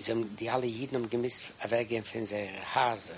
Sie haben, die alle Jiden haben gemisst, erwege ihm Hase.